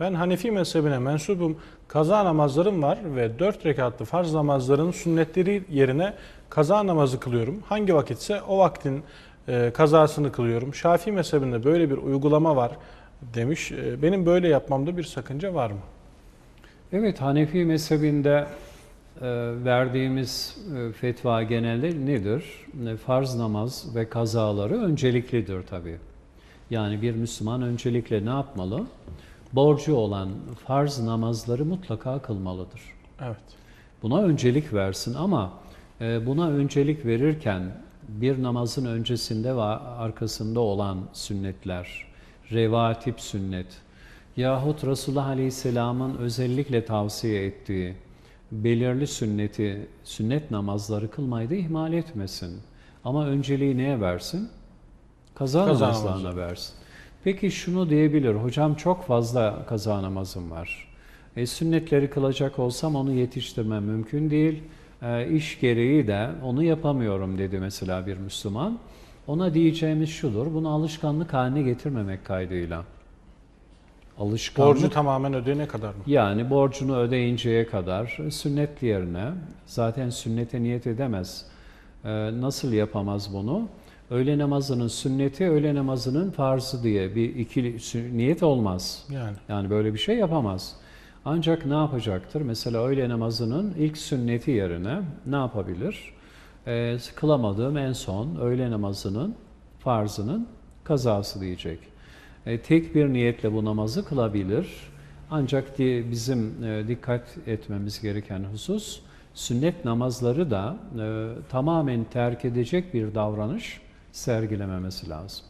Ben Hanefi mezhebine mensubum. Kaza namazlarım var ve 4 rekatlı farz namazların sünnetleri yerine kaza namazı kılıyorum. Hangi vakitse o vaktin e, kazasını kılıyorum. Şafii mezhebinde böyle bir uygulama var demiş. E, benim böyle yapmamda bir sakınca var mı? Evet, Hanefi mezhebinde e, verdiğimiz e, fetva genelde nedir? E, Farz namaz ve kazaları önceliklidir tabii. Yani bir Müslüman öncelikle ne yapmalı? Borcu olan farz namazları mutlaka kılmalıdır. Evet. Buna öncelik versin ama e, buna öncelik verirken bir namazın öncesinde ve arkasında olan sünnetler, revatip sünnet yahut Resulullah Aleyhisselam'ın özellikle tavsiye ettiği belirli sünneti, sünnet namazları kılmayı da ihmal etmesin. Ama önceliği neye versin? Kaza, Kaza namazlarına versin. Peki şunu diyebilir, hocam çok fazla kaza namazım var. E, sünnetleri kılacak olsam onu yetiştirmem mümkün değil. E, iş gereği de onu yapamıyorum dedi mesela bir Müslüman. Ona diyeceğimiz şudur, bunu alışkanlık haline getirmemek kaydıyla. Alışkanlık Borcu tamamen ödeyene kadar mı? yani borcunu ödeyinceye kadar sünnet yerine zaten sünnete niyet edemez. Ee, nasıl yapamaz bunu? Öğle namazının sünneti, öğle namazının farzı diye bir ikili niyet olmaz. Yani. Yani böyle bir şey yapamaz. Ancak ne yapacaktır? Mesela öğle namazının ilk sünneti yerine ne yapabilir? Ee, kılamadığım en son öğle namazının farzının kazası diyecek. E, tek bir niyetle bu namazı kılabilir. Ancak di- bizim e, dikkat etmemiz gereken husus sünnet namazları da e, tamamen terk edecek bir davranış sergilememesi lazım.